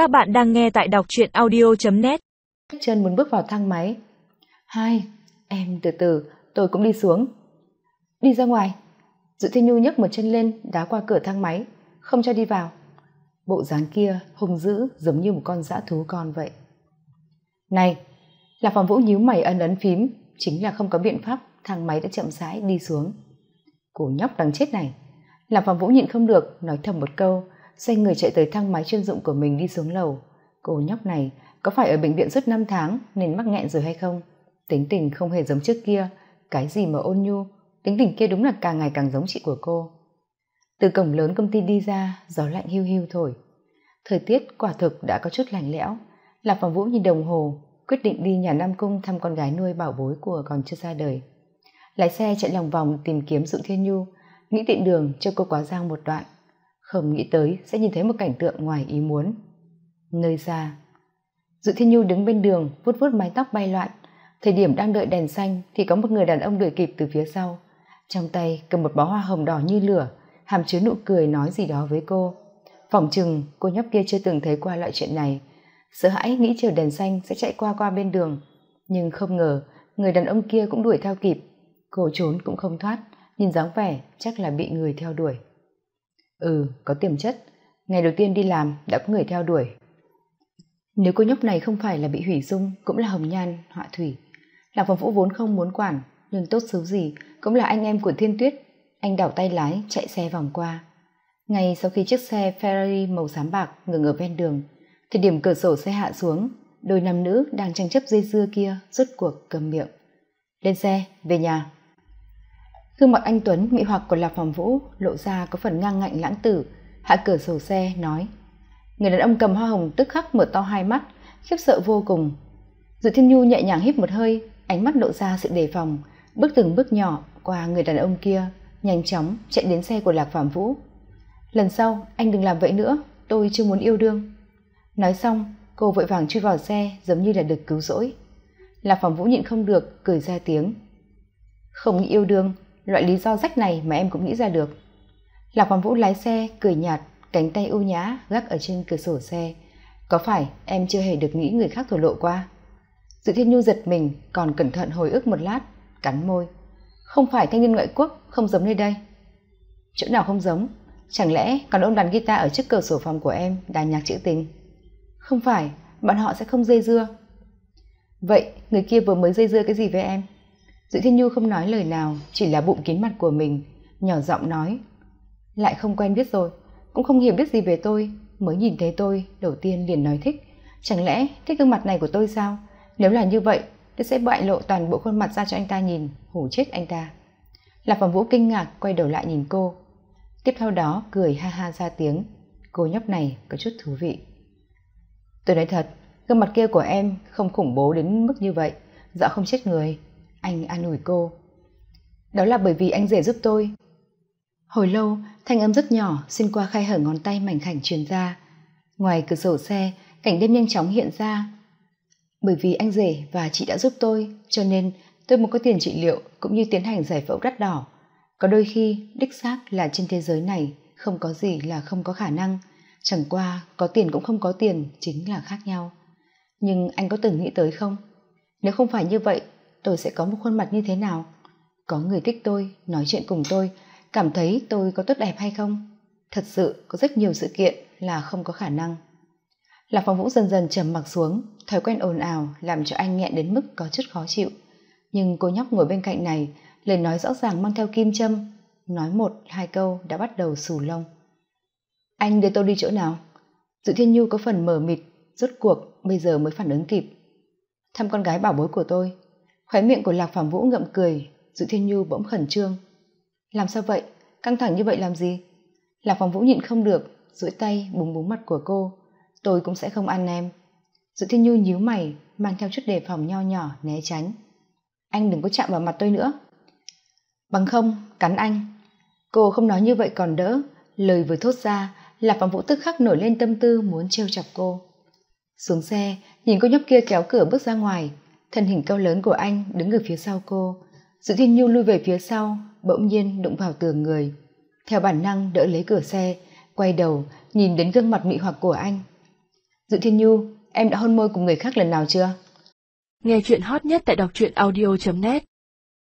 Các bạn đang nghe tại đọc truyện audio.net Chân muốn bước vào thang máy. Hai, em từ từ, tôi cũng đi xuống. Đi ra ngoài. Dự Thiên Nhu nhấc một chân lên, đá qua cửa thang máy, không cho đi vào. Bộ dáng kia hung dữ giống như một con dã thú con vậy. Này, là phòng vũ nhíu mày ân ấn phím, chính là không có biện pháp, thang máy đã chậm rãi đi xuống. Cổ nhóc đằng chết này. là phòng vũ nhịn không được, nói thầm một câu, xoay người chạy tới thang máy chuyên dụng của mình đi xuống lầu. Cô nhóc này có phải ở bệnh viện suốt năm tháng nên mắc nghẹn rồi hay không? Tính tình không hề giống trước kia, cái gì mà ôn nhu, tính tình kia đúng là càng ngày càng giống chị của cô. Từ cổng lớn công ty đi ra, gió lạnh hiu hiu thổi. Thời tiết quả thực đã có chút lạnh lẽo. Lạc Phòng Vũ nhìn đồng hồ, quyết định đi nhà Nam Cung thăm con gái nuôi bảo bối của còn chưa ra đời. Lái xe chạy lòng vòng tìm kiếm Dụ Thiên Nhu, nghĩ tiện đường cho cô quá giang một đoạn. Không nghĩ tới sẽ nhìn thấy một cảnh tượng ngoài ý muốn. Nơi xa, dự Thiên Nhu đứng bên đường, vuốt vuốt mái tóc bay loạn. Thời điểm đang đợi đèn xanh thì có một người đàn ông đuổi kịp từ phía sau. Trong tay cầm một bó hoa hồng đỏ như lửa, hàm chứa nụ cười nói gì đó với cô. Phỏng chừng cô nhóc kia chưa từng thấy qua loại chuyện này. Sợ hãi nghĩ chờ đèn xanh sẽ chạy qua qua bên đường. Nhưng không ngờ người đàn ông kia cũng đuổi theo kịp. Cô trốn cũng không thoát, nhìn dáng vẻ chắc là bị người theo đuổi. Ừ, có tiềm chất. Ngày đầu tiên đi làm đã có người theo đuổi. Nếu cô nhóc này không phải là bị hủy dung, cũng là hồng nhan, họa thủy. Lạc Phong Vũ vốn không muốn quản, nhưng tốt xấu gì cũng là anh em của Thiên Tuyết. Anh đảo tay lái, chạy xe vòng qua. Ngay sau khi chiếc xe Ferrari màu xám bạc ngừng ở ven đường, thì điểm cửa sổ xe hạ xuống, đôi nam nữ đang tranh chấp dây dưa kia rốt cuộc cầm miệng. Lên xe, về nhà. Gương mặt anh Tuấn mị hoặc của Lạc Phòng Vũ lộ ra có phần ngang ngạnh lãng tử, hạ cửa sổ xe, nói. Người đàn ông cầm hoa hồng tức khắc mở to hai mắt, khiếp sợ vô cùng. Dự Thiên Nhu nhẹ nhàng hít một hơi, ánh mắt lộ ra sự đề phòng, bước từng bước nhỏ qua người đàn ông kia, nhanh chóng chạy đến xe của Lạc Phạm Vũ. Lần sau, anh đừng làm vậy nữa, tôi chưa muốn yêu đương. Nói xong, cô vội vàng chui vào xe giống như là được cứu rỗi. Lạc Phạm Vũ nhịn không được, cười ra tiếng. Không yêu đương, loại lý do rách này mà em cũng nghĩ ra được. Lạc hoàng Vũ lái xe, cười nhạt, cánh tay ưu nhã gác ở trên cửa sổ xe. Có phải em chưa hề được nghĩ người khác thổ lộ qua? Dự Thiên Nhu giật mình, còn cẩn thận hồi ức một lát, cắn môi. Không phải thanh niên ngoại quốc, không giống nơi đây. Chỗ nào không giống? Chẳng lẽ còn ôm đàn guitar ở trước cửa sổ phòng của em đàn nhạc trữ tình? Không phải, bọn họ sẽ không dây dưa. Vậy, người kia vừa mới dây dưa cái gì với em? Dự Thiên Nhu không nói lời nào, chỉ là bụng kín mặt của mình, nhỏ giọng nói. Lại không quen biết rồi, cũng không hiểu biết gì về tôi, mới nhìn thấy tôi, đầu tiên liền nói thích. Chẳng lẽ thích gương mặt này của tôi sao? Nếu là như vậy, tôi sẽ bại lộ toàn bộ khuôn mặt ra cho anh ta nhìn, hủ chết anh ta. Lạc Phạm Vũ kinh ngạc quay đầu lại nhìn cô. Tiếp theo đó cười ha ha ra tiếng. Cô nhóc này có chút thú vị. Tôi nói thật, gương mặt kia của em không khủng bố đến mức như vậy, dạo không chết người. Anh an ủi cô. Đó là bởi vì anh rể giúp tôi. Hồi lâu, thanh âm rất nhỏ xuyên qua khai hở ngón tay mảnh khảnh truyền ra. Ngoài cửa sổ xe, cảnh đêm nhanh chóng hiện ra. Bởi vì anh rể và chị đã giúp tôi, cho nên tôi muốn có tiền trị liệu cũng như tiến hành giải phẫu đắt đỏ. Có đôi khi, đích xác là trên thế giới này không có gì là không có khả năng. Chẳng qua, có tiền cũng không có tiền chính là khác nhau. Nhưng anh có từng nghĩ tới không? Nếu không phải như vậy, tôi sẽ có một khuôn mặt như thế nào? Có người thích tôi, nói chuyện cùng tôi, cảm thấy tôi có tốt đẹp hay không? Thật sự có rất nhiều sự kiện là không có khả năng. Lạc Phong Vũ dần dần trầm mặc xuống, thói quen ồn ào làm cho anh nghẹn đến mức có chút khó chịu. Nhưng cô nhóc ngồi bên cạnh này, lời nói rõ ràng mang theo kim châm, nói một, hai câu đã bắt đầu xù lông. Anh đưa tôi đi chỗ nào? Dự Thiên Nhu có phần mờ mịt, rốt cuộc bây giờ mới phản ứng kịp. Thăm con gái bảo bối của tôi. Khóe miệng của Lạc Phạm Vũ ngậm cười, Dự Thiên Nhu bỗng khẩn trương. Làm sao vậy? Căng thẳng như vậy làm gì? Lạc Phạm Vũ nhịn không được, duỗi tay búng búng mặt của cô. Tôi cũng sẽ không ăn em. Dự Thiên Nhu nhíu mày, mang theo chút đề phòng nho nhỏ né tránh. Anh đừng có chạm vào mặt tôi nữa. Bằng không, cắn anh. Cô không nói như vậy còn đỡ, lời vừa thốt ra, Lạc Phạm Vũ tức khắc nổi lên tâm tư muốn trêu chọc cô. Xuống xe, nhìn cô nhóc kia kéo cửa bước ra ngoài, thân hình cao lớn của anh đứng ở phía sau cô. Dự Thiên Nhu lui về phía sau, bỗng nhiên đụng vào tường người. Theo bản năng đỡ lấy cửa xe, quay đầu nhìn đến gương mặt mị hoặc của anh. dự thiên nhu em đã hôn môi cùng người khác lần nào chưa Nghe chuyện hot nhất tại đọc truyện audio.net